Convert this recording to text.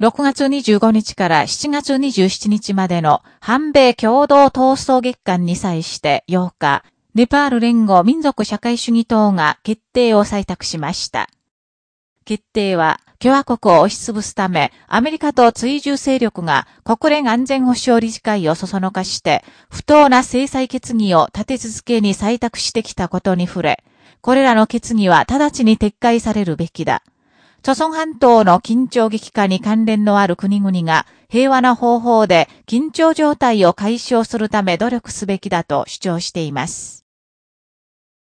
6月25日から7月27日までの反米共同闘争月間に際して8日、ネパール連合民族社会主義党が決定を採択しました。決定は、共和国を押しつぶすため、アメリカと追従勢力が国連安全保障理事会をそそのかして、不当な制裁決議を立て続けに採択してきたことに触れ、これらの決議は直ちに撤回されるべきだ。朝鮮半島の緊張激化に関連のある国々が平和な方法で緊張状態を解消するため努力すべきだと主張しています。